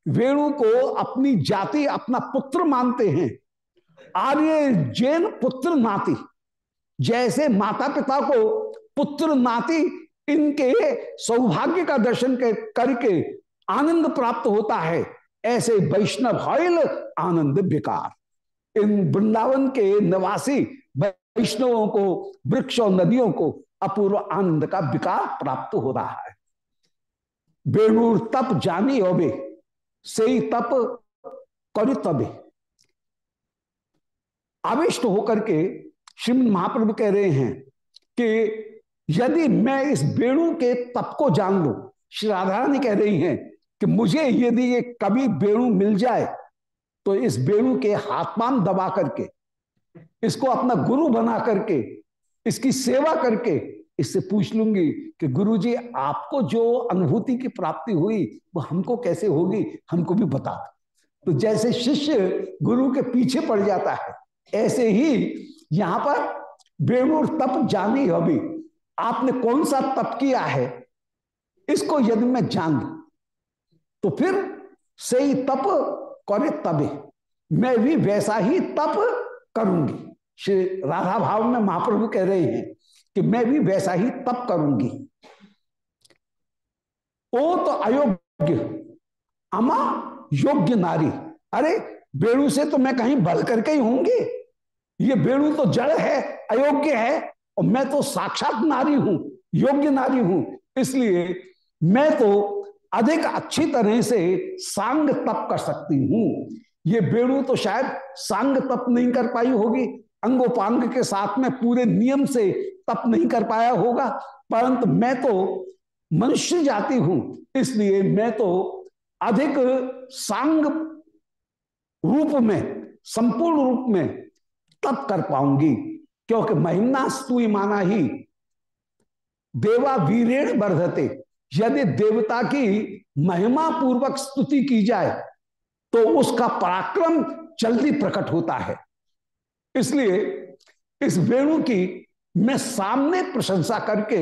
वेणु को अपनी जाति अपना पुत्र मानते हैं। आर्य जैन पुत्र नाती, जैसे माता पिता को पुत्र नाती इनके सौभाग्य का दर्शन करके आनंद प्राप्त होता है, ऐसे वैष्णव हॉल आनंद विकार। इन वृंदावन के निवासी वैष्णवों को, वृक्ष नदियों को अपूर्व आनंद का विकार प्राप्त हो रहा है। बेणुर तप जानी होबे से तप कर तबे। आविष्ट होकर के श्रीमद महाप्रभु कह रहे हैं कि यदि मैं इस बेणु के तप को जान लू, श्री राधा रानी कह रही हैं कि मुझे यदि ये कभी बेणु मिल जाए तो इस बेणु के हाथ पान दबा करके, इसको अपना गुरु बना करके, इसकी सेवा करके, इससे पूछ लूँगी कि गुरु जी आपको जो अनुभूति की प्राप्ति हुई, वो हमको कैसे होगी, हमको भी बता तो जैसे शिष्य गुरु के पीछे पड़ जाता है, ऐसे ही यहाँ पर बेणुर तप जानी अभी। आपने कौन सा तप किया है, इसको यदि मैं जान तो फिर सही तप करे तबे। मैं भी वैसा ही तप करूँगी। श्री राधा भाव में महाप्रभु कह रहे हैं कि मैं भी वैसा ही तप करूँगी। ओ तो अयोग्य, अमा योग्य नारी। अरे बेणु से तो मैं कहीं बढ़ करके ही होंगे। ये वेणु तो जड़ है, अयोग्य है, और मैं तो साक्षात नारी हूँ, योग्य नारी हूँ। इसलिए मैं तो अधिक अच्छी तरह से सांग तप कर सकती हूँ। ये वेणु तो शायद सांग तप नहीं कर पाई होगी। अंगोपांग के साथ में पूरे नियम से तप नहीं कर पाया होगा। परंतु मैं तो मनुष्य जाति हूँ, इसलिए मैं तो अधिक सांग रूप में, संपूर्ण रूप में तप कर पाऊँगी। क्योंकि महिमा स्तुई माना ही, देवा वीरेण वर्धते। यदि देवता की महिमा पूर्वक स्तुति की जाए तो उसका पराक्रम जल्दी प्रकट होता है। इसलिए इस वेणु की मैं सामने प्रशंसा करके,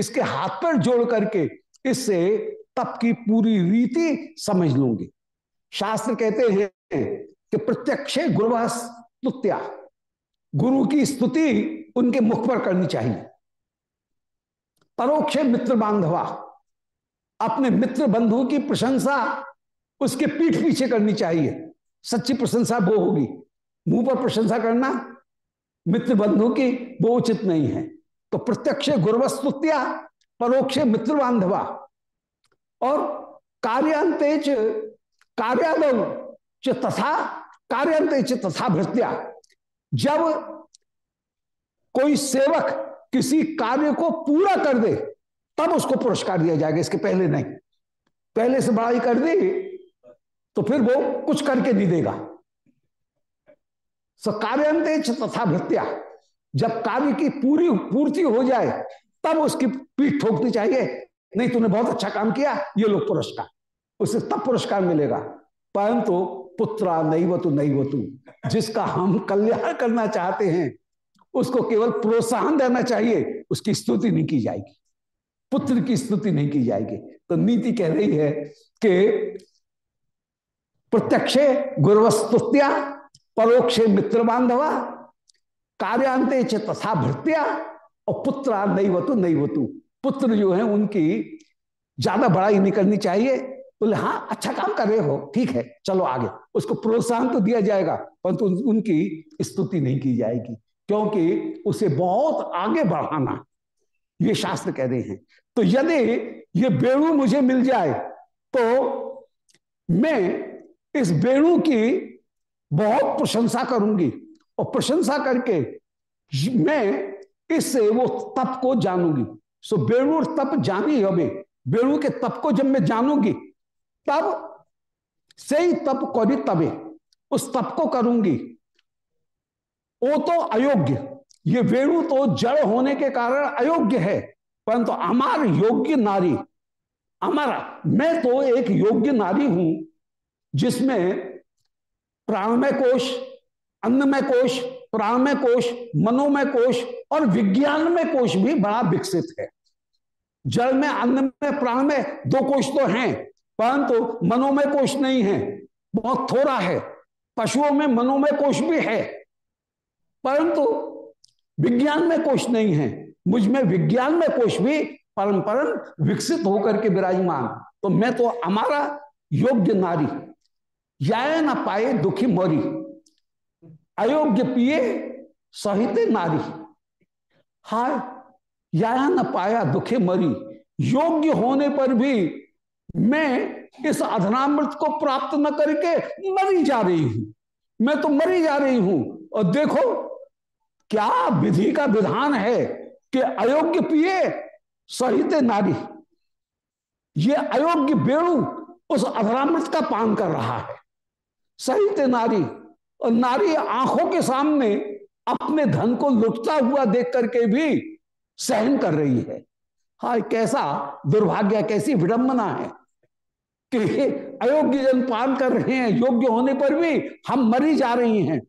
इसके हाथ पर जोड़ करके, इससे तप की पूरी रीति समझ लूँगी। शास्त्र कहते हैं कि प्रत्यक्ष गुरुवस्तुत्या गुरु की स्तुति उनके मुख पर करनी चाहिए। परोक्ष मित्र बांधवा अपने मित्र बंधु की प्रशंसा उसके पीठ पीछे करनी चाहिए। सच्ची प्रशंसा वो होगी। मुँह पर प्रशंसा करना मित्र बंधु की वो उचित नहीं है। तो प्रत्यक्ष गुरुवस्तुत्या परोक्ष मित्र बांधवा और कार्यांतेच कार्यादव तथा कार्यांतेच तथा भृत्या। जब कोई सेवक किसी कार्य को पूरा कर दे तब उसको पुरस्कार दिया जाएगा, इसके पहले नहीं। पहले से बड़ाई कर दे तो फिर वो कुछ करके नहीं देगा। सो कार्यांत तथा भृत्या। जब कार्य की पूरी, पूर्ति हो जाए, तब उसकी पीठ ठोकनी चाहिए। नहीं तूने बहुत अच्छा काम किया, ये लोग पुरस्कार। उसे तब पुरस्कार मिलेगा। परंतु पुत्रा नहीं वतु नहीं वतु जिसका हम कल्याण करना चाहते हैं, उसको केवल प्रोत्साहन देना चाहिए, उसकी स्तुति नहीं की जाएगी। पुत्र की स्तुति नहीं की जाएगी। तो नीति कह रही है कि प्रत्यक्ष गुरुवस्तुत्या परोक्षे मित्र बांधवा कार्यांते तथा भृत्या और पुत्र नहीं वतु नहीं वतु पुत्र जो है उनकी ज़्यादा बड़ाई नहीं करनी चाहिए। बोले हाँ अच्छा काम कर रहे हो ठीक है चलो आगे। उसको प्रोत्साहन तो दिया जाएगा परंतु उन, उनकी स्तुति नहीं की जाएगी क्योंकि उसे बहुत आगे बढ़ाना ये शास्त्र कह रहे हैं। तो यदि ये बेणु मुझे मिल जाए तो मैं इस बेणु की बहुत प्रशंसा करूँगी। और प्रशंसा करके मैं इससे वो तप को जानूँगी। सो बेणु और तप जानी हमें। बेणु के तप को जब मैं जानूँगी, तब से ही तप करी तबे, उस तप को करूँगी। वो तो अयोग्य। ये वेणु तो जड़ होने के कारण अयोग्य है, परंतु अमार योग्य नारी, अमारा, मैं तो एक योग्य नारी हूँ, जिसमें प्राणमय कोश अन्नमय कोश प्राणमय कोश मनोमय कोश और विज्ञान में कोश भी बड़ा विकसित है। जल में अन्न में प्राण में दो कोश तो हैं, परंतु मनोमय कोश नहीं है, बहुत थोड़ा है, पशुओं में मनोमय कोश भी है, परंतु विज्ञान में कोश नहीं है। मुझमें विज्ञान में कोश भी परम विकसित होकर के विराजमान। तो मैं तो हमारा योग्य नारी। या ना पाए दुखी मोरी। अयोग्य पिए सहित नारी। हाय या न पाया दुखे मरी। योग्य होने पर भी मैं इस अधनामृत को प्राप्त न करके मरी जा रही हूँ। मैं तो मरी जा रही हूँ। और देखो क्या विधि का विधान है कि अयोग्य पिए सहित नारी? ये अयोग्य बेणु उस अधरामृत का पान कर रहा है। सहित नारी, और नारी आँखों के सामने अपने धन को लुटता हुआ देख करके भी सहन कर रही है। हाय, कैसा दुर्भाग्य, कैसी विडंबना है कि अयोग्य जन पान कर रहे हैं, योग्य होने पर भी हम मरी जा रही हैं।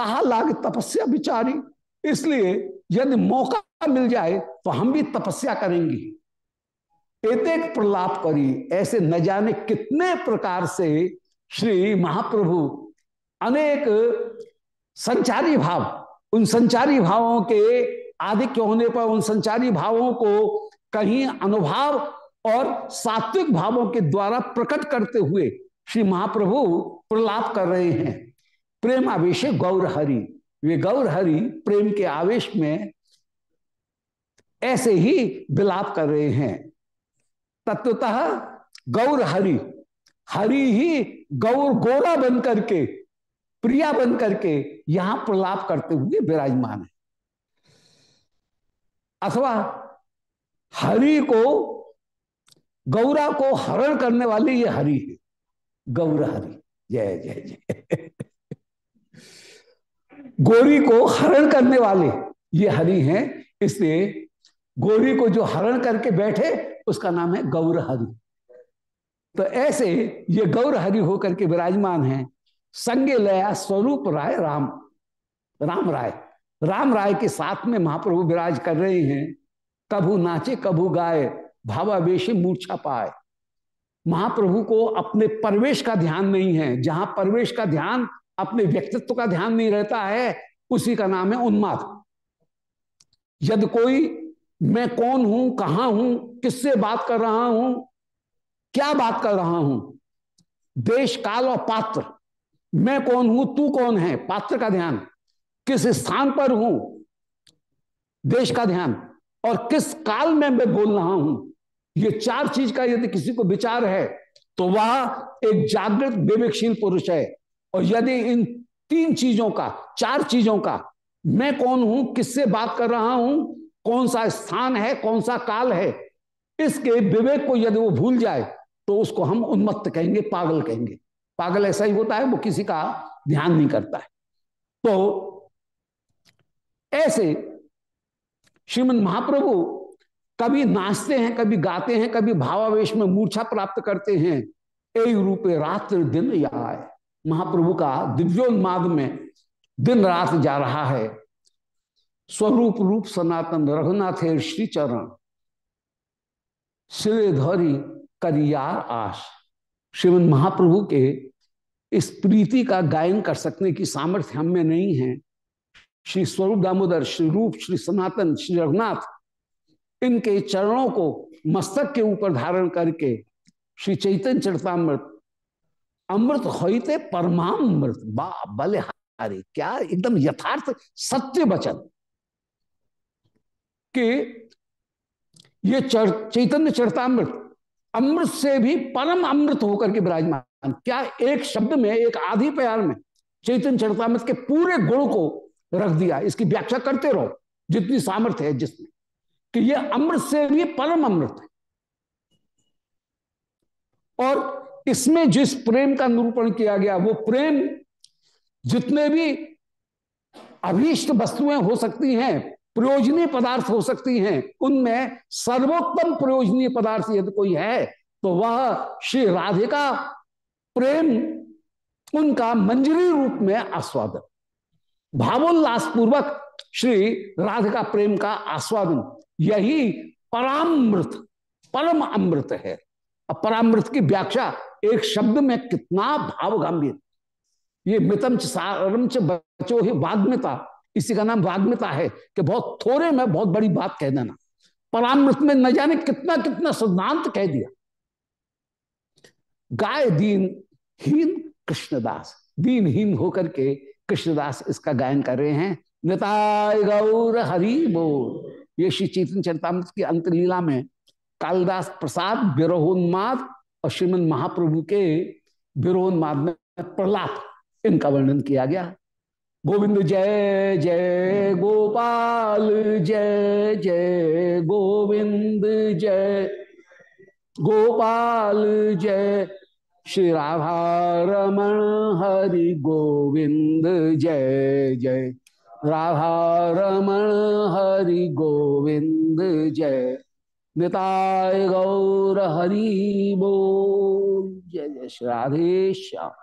तहा लाग तपस्या बिचारी इसलिए यदि मौका मिल जाए तो हम भी तपस्या करेंगे। एक प्रलाप करी, ऐसे न जाने कितने प्रकार से श्री महाप्रभु अनेक संचारी भाव, उन संचारी भावों के आधिक्य होने पर, उन संचारी भावों को कहीं अनुभाव और सात्विक भावों के द्वारा प्रकट करते हुए श्री महाप्रभु प्रलाप कर रहे हैं। प्रेम आवेश गौर हरि वे गौर हरि प्रेम के आवेश में ऐसे ही विलाप कर रहे हैं। तत्वतः गौर हरि हरि ही गौर गोरा बन करके, प्रिया बन करके यहाँ प्रलाप करते हुए विराजमान है। अथवा हरि को, गौरा को हरण करने वाले ये हरि है। गौर हरि जय जय जय। गोरी को हरण करने वाले। ये हरि हैं, इसलिए गोरी को जो हरण करके बैठे, उसका नाम है गौर हरि। तो ऐसे ये गौर हरि होकर के विराजमान है। संगे लया स्वरूप राय राम राम राय। राम राय के साथ में महाप्रभु विराज कर रहे हैं। कभू नाचे, कभू गाए, भावावेश मूर्छा पाए। महाप्रभु को अपने परवेश का ध्यान नहीं है। जहाँ परवेश का ध्यान अपने व्यक्तित्व का ध्यान नहीं रहता है, उसी का नाम है उन्माद। यदि कोई, मैं कौन हूँ, कहाँ हूँ, किससे बात कर रहा हूँ, क्या बात कर रहा हूँ? देश, काल और पात्र। मैं कौन हूँ, तू कौन है? पात्र का ध्यान। किस स्थान पर हूँ? देश का ध्यान। और किस काल में मैं बोल रहा हूँ? ये चार चीज़ का यदि किसी को विचार है तो वह एक जागृत, विवेकशील पुरुष है। और यदि इन तीन चीज़ों का, चार चीज़ों का मैं कौन हूँ, किससे बात कर रहा हूँ, कौन सा स्थान है, कौन सा काल है, इसके विवेक को यदि वो भूल जाए तो उसको हम उन्मत्त कहेंगे, पागल कहेंगे। पागल ऐसा ही होता है, वो किसी का ध्यान नहीं करता है। तो ऐसे श्रीमद महाप्रभु कभी नाचते हैं, कभी गाते हैं, कभी भावावेश में मूर्छा प्राप्त करते हैं, एक रूपे रात्र दिन या आए महाप्रभु का दिव्योन्माद में दिन रात जा रहा है। स्वरूप रूप सनातन रघुनाथ श्री चरण श्री धौरी करियार आश। श्रीमन महाप्रभु के इस प्रीति का गायन कर सकने की सामर्थ्य हम में नहीं है। श्री स्वरूप दामोदर, श्री रूप, श्री सनातन, श्री रघुनाथ, इनके चरणों को मस्तक के ऊपर धारण करके श्री चैतन्य चरतामृत अमृत होते परमामृत। बा बलिहारी क्या एकदम यथार्थ सत्य वचन। कि ये चर, चैतन्य चरतामृत अमृत से भी परम अमृत होकर के विराजमान। क्या एक शब्द में एक आधी प्यार में चैतन्य चरतामृत के पूरे गुण को रख दिया? इसकी व्याख्या करते रहो जितनी सामर्थ्य है जिसमें। कि ये अमृत से भी परम अमृत है। और इसमें जिस प्रेम का निरूपण किया गया, वो प्रेम जितने भी अभीष्ट वस्तुएँ हो सकती हैं, प्रयोजनीय पदार्थ हो सकती हैं, उनमें सर्वोत्तम प्रयोजनीय पदार्थ यदि कोई है तो वह श्री राधिका प्रेम उनका मंजरी रूप में आस्वादन। भावोल्लास पूर्वक श्री राधिका प्रेम का आस्वादन। यही परामृत, परम अमृत है। अब परामृत की व्याख्या एक शब्द में कितना भाव गंभीर ये मितम सारम च बचो ही वाग्मिता। इसी का नाम वाग्मिता है कि बहुत थोड़े में बहुत बड़ी बात कह देना। परामृत में न जाने कितना कितना सिद्धांत कह दिया। गाय दीन हीन कृष्णदास। दीनहीन होकर के कृष्णदास इसका गायन कर रहे हैं। निताय गौर हरि बोल। ये श्री चेतन चरतामृत की अंत लीला में कालिदास प्रसाद विरोहोन्माद और श्रीमद महाप्रभु के विरोहोन्माद में प्रलाप इनका वर्णन किया गया। गोविंद, जय जय गोपाल, जय जय गोविंद, जय गोपाल, जय श्री राधा रमण हरि गोविंद, जय जय राधा रमण हरि गोविंद, जय। निताय गौर हरि बोल। जय जय श्री राधेश्याम